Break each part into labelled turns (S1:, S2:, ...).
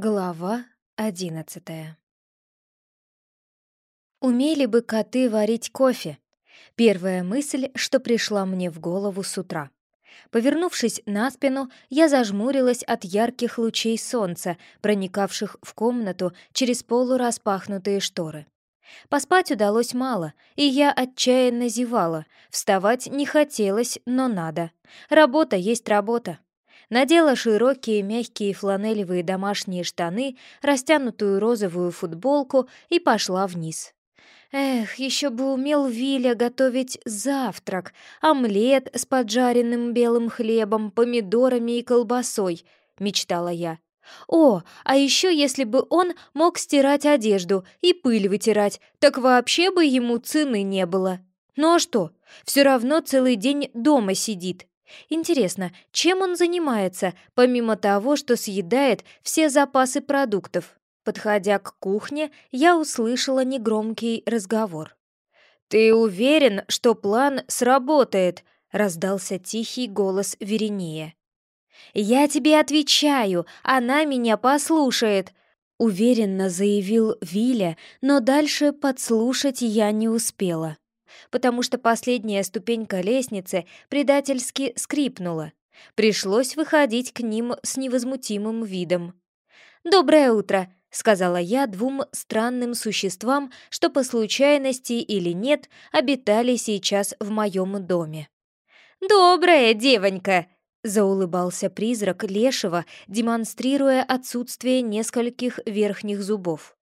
S1: Глава одиннадцатая Умели бы коты варить кофе? Первая мысль, что пришла мне в голову с утра. Повернувшись на спину, я зажмурилась от ярких лучей солнца, проникавших в комнату через полураспахнутые шторы. Поспать удалось мало, и я отчаянно зевала. Вставать не хотелось, но надо. Работа есть работа надела широкие мягкие фланелевые домашние штаны, растянутую розовую футболку и пошла вниз. Эх, еще бы умел Виля готовить завтрак, омлет с поджаренным белым хлебом, помидорами и колбасой, мечтала я. О, а еще если бы он мог стирать одежду и пыль вытирать, так вообще бы ему цены не было. Ну а что, все равно целый день дома сидит. Интересно, чем он занимается, помимо того, что съедает все запасы продуктов? Подходя к кухне, я услышала негромкий разговор. «Ты уверен, что план сработает?» — раздался тихий голос Веринея. «Я тебе отвечаю, она меня послушает!» — уверенно заявил Виля, но дальше подслушать я не успела потому что последняя ступенька лестницы предательски скрипнула. Пришлось выходить к ним с невозмутимым видом. «Доброе утро!» — сказала я двум странным существам, что по случайности или нет обитали сейчас в моем доме. «Добрая девонька!» — заулыбался призрак Лешего, демонстрируя отсутствие нескольких верхних зубов.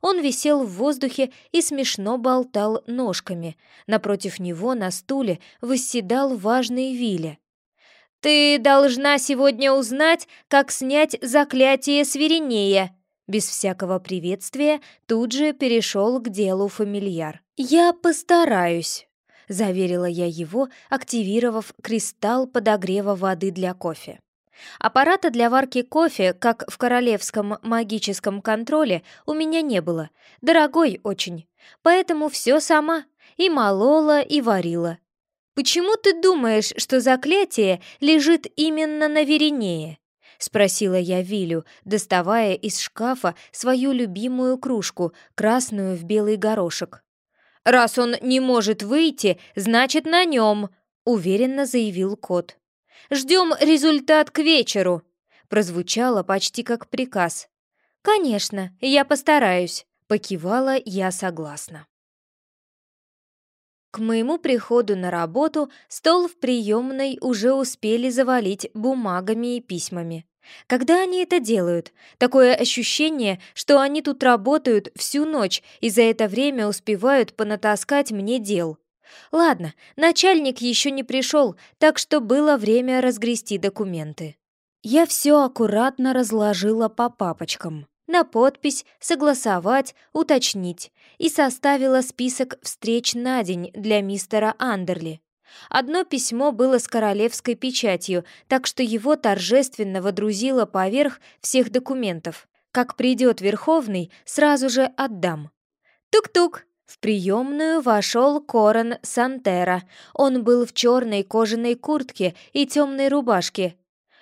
S1: Он висел в воздухе и смешно болтал ножками. Напротив него на стуле восседал важный Виля. «Ты должна сегодня узнать, как снять заклятие свиренея!» Без всякого приветствия тут же перешел к делу фамильяр. «Я постараюсь», — заверила я его, активировав кристалл подогрева воды для кофе. Аппарата для варки кофе, как в королевском магическом контроле, у меня не было. Дорогой очень. Поэтому все сама. И молола, и варила. «Почему ты думаешь, что заклятие лежит именно на Веринее?» — спросила я Вилю, доставая из шкафа свою любимую кружку, красную в белый горошек. «Раз он не может выйти, значит, на нем», — уверенно заявил кот. Ждем результат к вечеру!» Прозвучало почти как приказ. «Конечно, я постараюсь», — покивала я согласно. К моему приходу на работу стол в приемной уже успели завалить бумагами и письмами. Когда они это делают? Такое ощущение, что они тут работают всю ночь и за это время успевают понатаскать мне дел. Ладно, начальник еще не пришел, так что было время разгрести документы. Я все аккуратно разложила по папочкам. На подпись, согласовать, уточнить. И составила список встреч на день для мистера Андерли. Одно письмо было с королевской печатью, так что его торжественно водрузила поверх всех документов. Как придет Верховный, сразу же отдам. Тук-тук, в приемную вошел Корон Сантера. Он был в черной кожаной куртке и темной рубашке.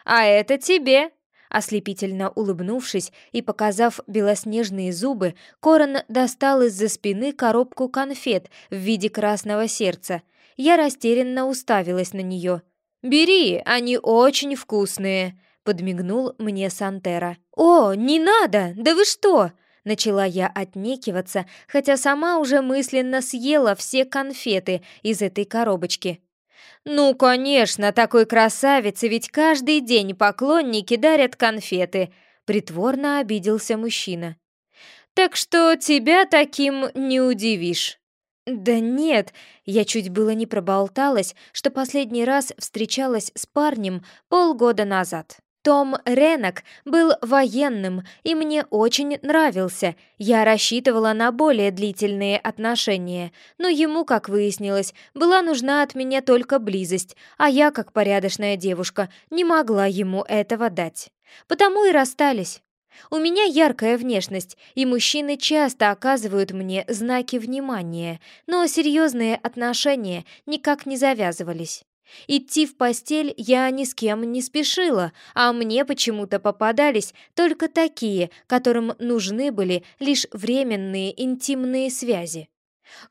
S1: «А это тебе!» Ослепительно улыбнувшись и показав белоснежные зубы, Корон достал из-за спины коробку конфет в виде красного сердца. Я растерянно уставилась на нее. «Бери, они очень вкусные!» — подмигнул мне Сантера. «О, не надо! Да вы что!» Начала я отнекиваться, хотя сама уже мысленно съела все конфеты из этой коробочки. «Ну, конечно, такой красавице ведь каждый день поклонники дарят конфеты», — притворно обиделся мужчина. «Так что тебя таким не удивишь». «Да нет, я чуть было не проболталась, что последний раз встречалась с парнем полгода назад». Том Ренок был военным и мне очень нравился. Я рассчитывала на более длительные отношения, но ему, как выяснилось, была нужна от меня только близость, а я, как порядочная девушка, не могла ему этого дать. Потому и расстались. У меня яркая внешность, и мужчины часто оказывают мне знаки внимания, но серьезные отношения никак не завязывались. Идти в постель я ни с кем не спешила, а мне почему-то попадались только такие, которым нужны были лишь временные интимные связи.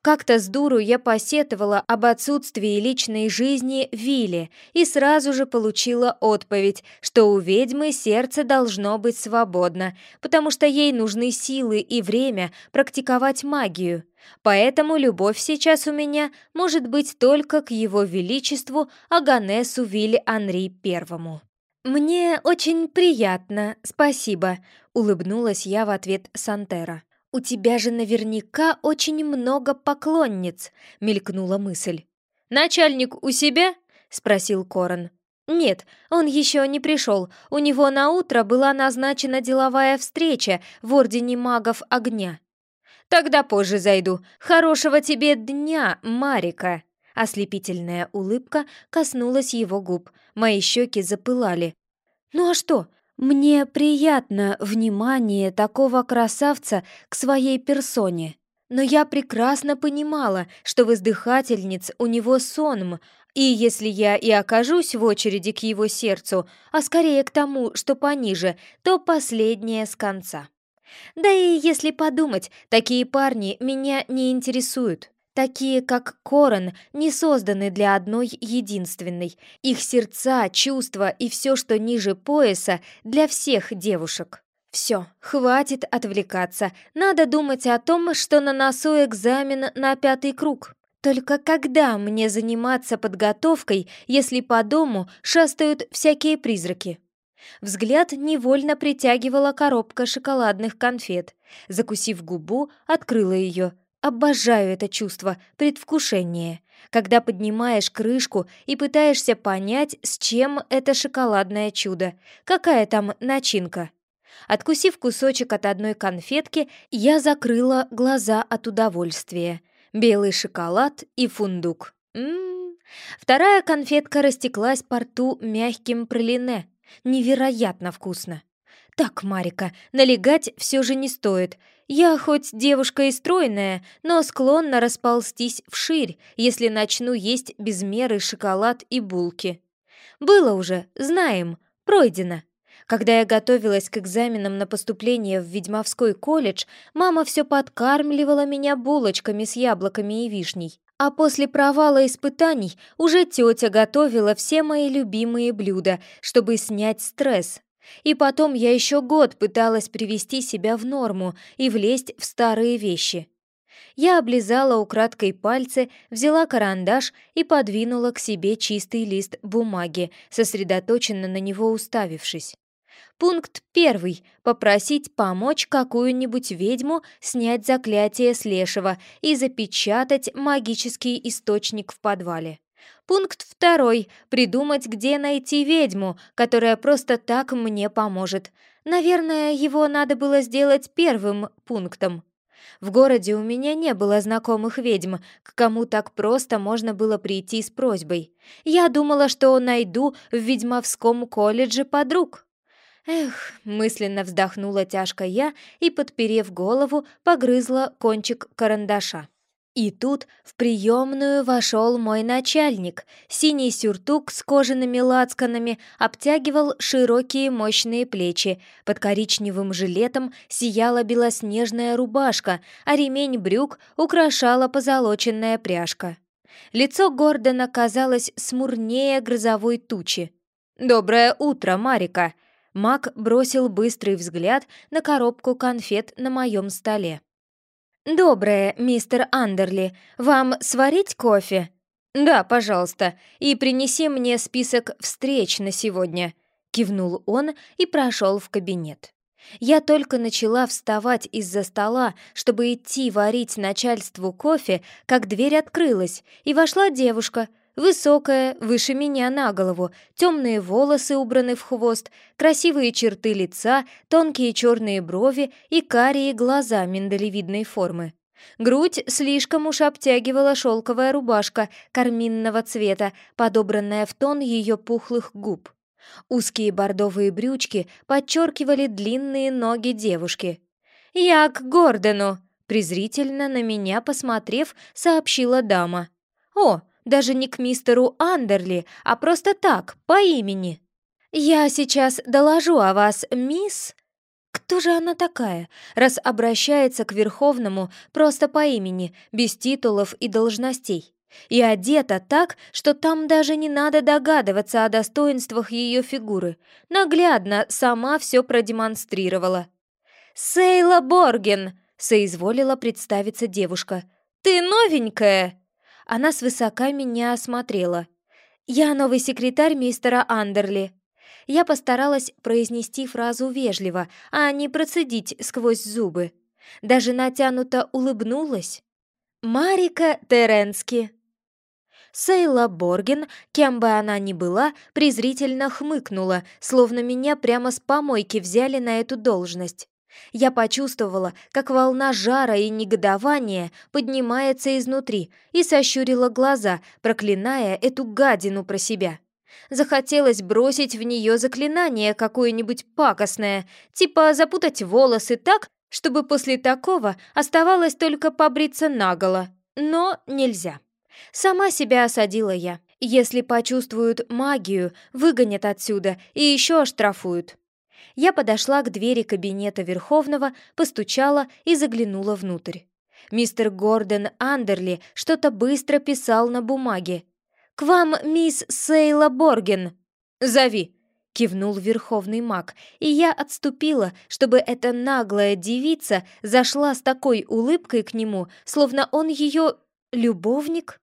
S1: Как-то с дуру я посетовала об отсутствии личной жизни Вилли и сразу же получила отповедь, что у ведьмы сердце должно быть свободно, потому что ей нужны силы и время практиковать магию. Поэтому любовь сейчас у меня может быть только к его величеству Аганесу Вилли Анри Первому. «Мне очень приятно, спасибо», — улыбнулась я в ответ Сантера. «У тебя же наверняка очень много поклонниц», — мелькнула мысль. «Начальник у себя?» — спросил Корон. «Нет, он еще не пришел. У него на утро была назначена деловая встреча в Ордене магов огня». «Тогда позже зайду. Хорошего тебе дня, Марика!» Ослепительная улыбка коснулась его губ. Мои щеки запылали. «Ну а что? Мне приятно внимание такого красавца к своей персоне. Но я прекрасно понимала, что воздыхательниц у него сонм, и если я и окажусь в очереди к его сердцу, а скорее к тому, что пониже, то последнее с конца. Да и если подумать, такие парни меня не интересуют. Такие, как Корон, не созданы для одной единственной. Их сердца, чувства и все, что ниже пояса, для всех девушек. Все, хватит отвлекаться. Надо думать о том, что на носу экзамен на пятый круг. Только когда мне заниматься подготовкой, если по дому шастают всякие призраки? Взгляд невольно притягивала коробка шоколадных конфет. Закусив губу, открыла ее – Обожаю это чувство, предвкушение, когда поднимаешь крышку и пытаешься понять, с чем это шоколадное чудо, какая там начинка. Откусив кусочек от одной конфетки, я закрыла глаза от удовольствия. Белый шоколад и фундук. М-м-м. Вторая конфетка растеклась по рту мягким пролине. Невероятно вкусно. Так, Марика, налегать все же не стоит. Я хоть девушка и стройная, но склонна расползтись вширь, если начну есть без меры шоколад и булки. Было уже, знаем, пройдено. Когда я готовилась к экзаменам на поступление в Ведьмовской колледж, мама все подкармливала меня булочками с яблоками и вишней. А после провала испытаний уже тетя готовила все мои любимые блюда, чтобы снять стресс, и потом я еще год пыталась привести себя в норму и влезть в старые вещи. Я облизала украдкой пальцы, взяла карандаш и подвинула к себе чистый лист бумаги, сосредоточенно на него уставившись. Пункт первый — попросить помочь какую-нибудь ведьму снять заклятие с лешего и запечатать магический источник в подвале. Пункт второй — придумать, где найти ведьму, которая просто так мне поможет. Наверное, его надо было сделать первым пунктом. В городе у меня не было знакомых ведьм, к кому так просто можно было прийти с просьбой. Я думала, что найду в ведьмовском колледже подруг. Эх, мысленно вздохнула тяжко я и, подперев голову, погрызла кончик карандаша. И тут в приемную вошел мой начальник. Синий сюртук с кожаными лацканами обтягивал широкие мощные плечи. Под коричневым жилетом сияла белоснежная рубашка, а ремень брюк украшала позолоченная пряжка. Лицо Гордона казалось смурнее грозовой тучи. «Доброе утро, Марика!» Мак бросил быстрый взгляд на коробку конфет на моем столе. «Доброе, мистер Андерли. Вам сварить кофе?» «Да, пожалуйста. И принеси мне список встреч на сегодня», — кивнул он и прошел в кабинет. Я только начала вставать из-за стола, чтобы идти варить начальству кофе, как дверь открылась, и вошла девушка — Высокая, выше меня на голову, темные волосы убраны в хвост, красивые черты лица, тонкие черные брови и карие глаза миндалевидной формы. Грудь слишком уж обтягивала шелковая рубашка карминного цвета, подобранная в тон ее пухлых губ. Узкие бордовые брючки подчеркивали длинные ноги девушки. «Я к Гордону!» презрительно на меня посмотрев, сообщила дама. «О, даже не к мистеру Андерли, а просто так, по имени. «Я сейчас доложу о вас, мисс...» Кто же она такая, раз обращается к Верховному просто по имени, без титулов и должностей? И одета так, что там даже не надо догадываться о достоинствах ее фигуры. Наглядно сама все продемонстрировала. «Сейла Борген!» — соизволила представиться девушка. «Ты новенькая!» Она свысока меня осмотрела. «Я новый секретарь мистера Андерли». Я постаралась произнести фразу вежливо, а не процедить сквозь зубы. Даже натянуто улыбнулась. «Марика Теренски», Сейла Борген, кем бы она ни была, презрительно хмыкнула, словно меня прямо с помойки взяли на эту должность. Я почувствовала, как волна жара и негодования поднимается изнутри, и сощурила глаза, проклиная эту гадину про себя. Захотелось бросить в нее заклинание какое-нибудь пакостное, типа запутать волосы так, чтобы после такого оставалось только побриться наголо. Но нельзя. Сама себя осадила я. Если почувствуют магию, выгонят отсюда и еще оштрафуют. Я подошла к двери кабинета Верховного, постучала и заглянула внутрь. Мистер Гордон Андерли что-то быстро писал на бумаге. «К вам мисс Сейла Борген!» «Зови!» — кивнул верховный маг, и я отступила, чтобы эта наглая девица зашла с такой улыбкой к нему, словно он ее любовник.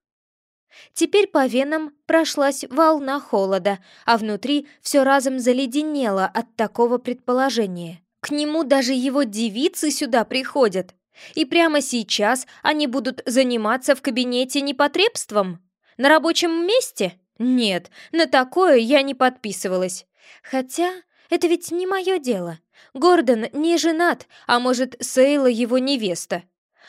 S1: Теперь по венам прошлась волна холода, а внутри все разом заледенело от такого предположения. К нему даже его девицы сюда приходят. И прямо сейчас они будут заниматься в кабинете непотребством? На рабочем месте? Нет, на такое я не подписывалась. Хотя это ведь не мое дело. Гордон не женат, а может, Сейла его невеста.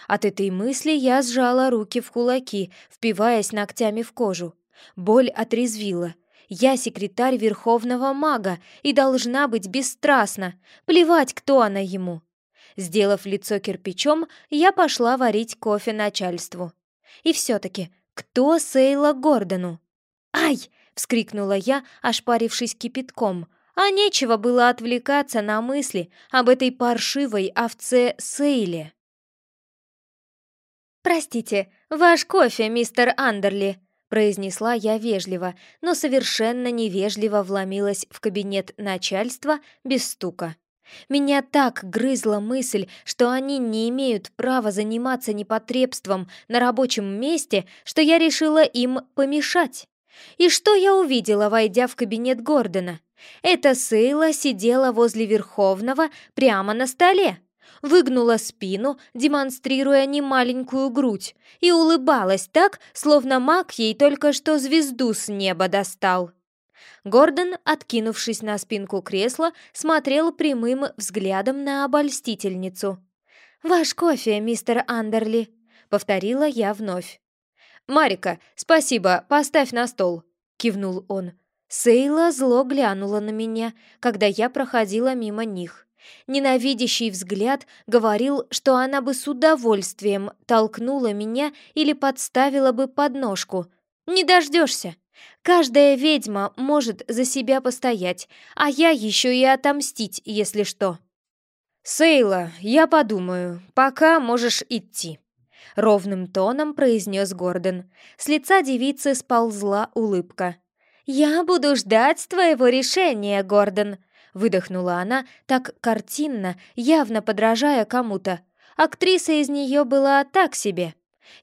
S1: От этой мысли я сжала руки в кулаки, впиваясь ногтями в кожу. Боль отрезвила. Я секретарь Верховного Мага и должна быть бесстрастна. Плевать, кто она ему. Сделав лицо кирпичом, я пошла варить кофе начальству. И все-таки, кто Сейла Гордону? «Ай!» — вскрикнула я, ошпарившись кипятком. А нечего было отвлекаться на мысли об этой паршивой овце Сейле. «Простите, ваш кофе, мистер Андерли», — произнесла я вежливо, но совершенно невежливо вломилась в кабинет начальства без стука. Меня так грызла мысль, что они не имеют права заниматься непотребством на рабочем месте, что я решила им помешать. И что я увидела, войдя в кабинет Гордона? Эта Сейла сидела возле Верховного прямо на столе выгнула спину, демонстрируя немаленькую грудь, и улыбалась так, словно маг ей только что звезду с неба достал. Гордон, откинувшись на спинку кресла, смотрел прямым взглядом на обольстительницу. «Ваш кофе, мистер Андерли», — повторила я вновь. «Марика, спасибо, поставь на стол», — кивнул он. Сейла зло глянула на меня, когда я проходила мимо них. Ненавидящий взгляд говорил, что она бы с удовольствием толкнула меня или подставила бы подножку. «Не дождешься!» Каждая ведьма может за себя постоять, а я еще и отомстить, если что. «Сейла, я подумаю, пока можешь идти», — ровным тоном произнес Гордон. С лица девицы сползла улыбка. «Я буду ждать твоего решения, Гордон», выдохнула она так картинно, явно подражая кому-то. Актриса из нее была так себе.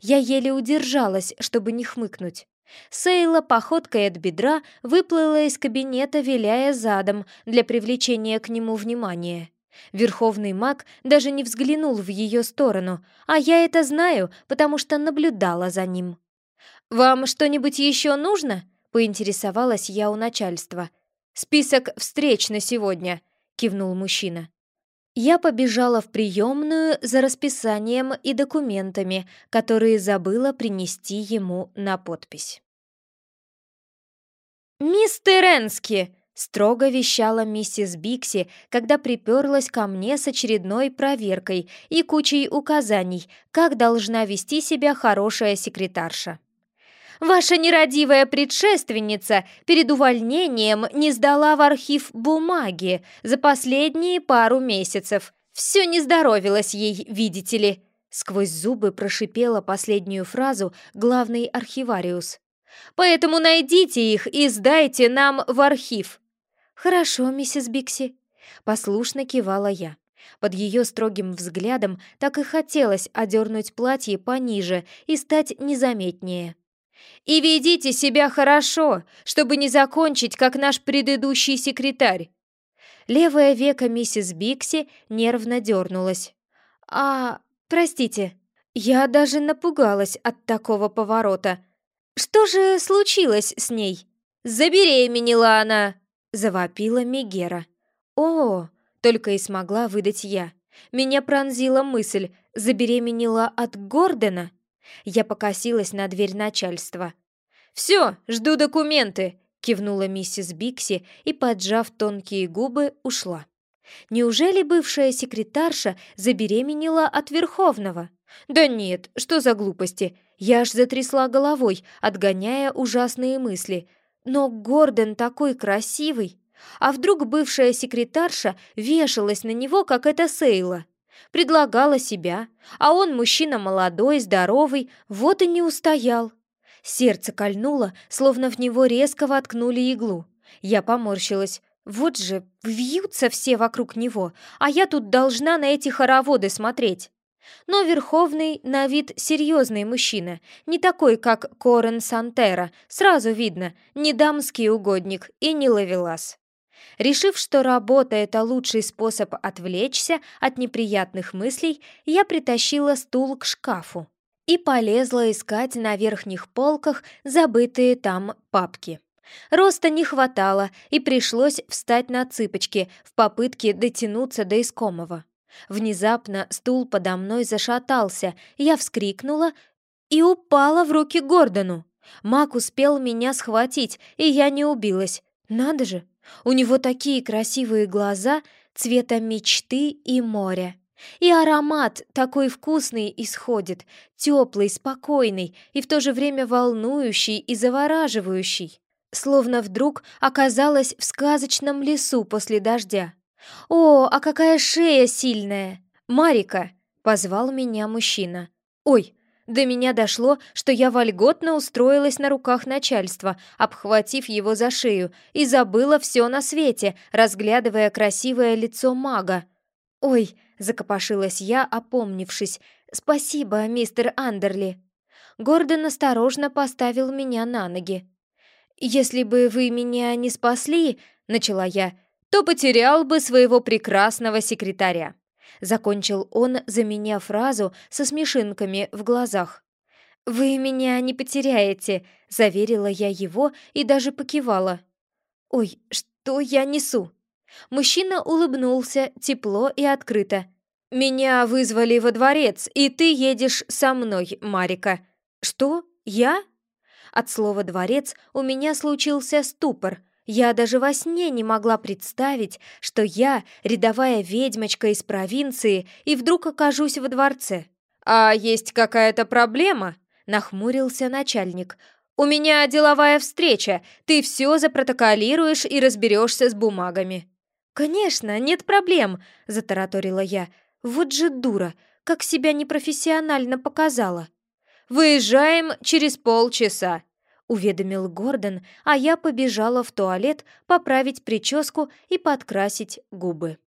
S1: Я еле удержалась, чтобы не хмыкнуть. Сейла походкой от бедра выплыла из кабинета, виляя задом для привлечения к нему внимания. Верховный маг даже не взглянул в ее сторону, а я это знаю, потому что наблюдала за ним. «Вам что-нибудь еще нужно?» — поинтересовалась я у начальства — «Список встреч на сегодня», — кивнул мужчина. Я побежала в приемную за расписанием и документами, которые забыла принести ему на подпись. «Мистер Энски!» — строго вещала миссис Бикси, когда приперлась ко мне с очередной проверкой и кучей указаний, как должна вести себя хорошая секретарша. Ваша нерадивая предшественница перед увольнением не сдала в архив бумаги за последние пару месяцев. Все не здоровилось ей, видите ли». Сквозь зубы прошипела последнюю фразу главный архивариус. «Поэтому найдите их и сдайте нам в архив». «Хорошо, миссис Бикси», — послушно кивала я. Под ее строгим взглядом так и хотелось одернуть платье пониже и стать незаметнее. «И ведите себя хорошо, чтобы не закончить, как наш предыдущий секретарь!» Левое веко миссис Бикси нервно дернулось. «А, простите, я даже напугалась от такого поворота. Что же случилось с ней?» «Забеременела она!» — завопила Мегера. «О, только и смогла выдать я. Меня пронзила мысль, забеременела от Гордона. Я покосилась на дверь начальства. «Все, жду документы!» — кивнула миссис Бикси и, поджав тонкие губы, ушла. Неужели бывшая секретарша забеременела от Верховного? Да нет, что за глупости? Я аж затрясла головой, отгоняя ужасные мысли. Но Гордон такой красивый! А вдруг бывшая секретарша вешалась на него, как эта Сейла? Предлагала себя, а он мужчина молодой, здоровый, вот и не устоял. Сердце кольнуло, словно в него резко воткнули иглу. Я поморщилась. Вот же, вьются все вокруг него, а я тут должна на эти хороводы смотреть. Но Верховный на вид серьезный мужчина, не такой, как Корен Сантера, сразу видно, не дамский угодник и не ловелас. Решив, что работа — это лучший способ отвлечься от неприятных мыслей, я притащила стул к шкафу и полезла искать на верхних полках забытые там папки. Роста не хватало, и пришлось встать на цыпочки в попытке дотянуться до искомого. Внезапно стул подо мной зашатался, я вскрикнула и упала в руки Гордону. Мак успел меня схватить, и я не убилась. Надо же, у него такие красивые глаза цвета мечты и моря. И аромат такой вкусный исходит, теплый, спокойный и в то же время волнующий и завораживающий. Словно вдруг оказалась в сказочном лесу после дождя. «О, а какая шея сильная!» «Марика!» — позвал меня мужчина. «Ой, до меня дошло, что я вольготно устроилась на руках начальства, обхватив его за шею, и забыла все на свете, разглядывая красивое лицо мага. «Ой!» — закопошилась я, опомнившись. «Спасибо, мистер Андерли!» Гордон осторожно поставил меня на ноги. «Если бы вы меня не спасли, — начала я, — то потерял бы своего прекрасного секретаря. Закончил он за фразу со смешинками в глазах. «Вы меня не потеряете», — заверила я его и даже покивала. «Ой, что я несу?» Мужчина улыбнулся тепло и открыто. «Меня вызвали во дворец, и ты едешь со мной, Марика». «Что? Я?» От слова «дворец» у меня случился ступор — я даже во сне не могла представить, что я рядовая ведьмочка из провинции и вдруг окажусь во дворце. «А есть какая-то проблема?» — нахмурился начальник. «У меня деловая встреча, ты все запротоколируешь и разберешься с бумагами». «Конечно, нет проблем», — затараторила я. «Вот же дура, как себя непрофессионально показала». «Выезжаем через полчаса», уведомил Гордон, а я побежала в туалет поправить прическу и подкрасить губы.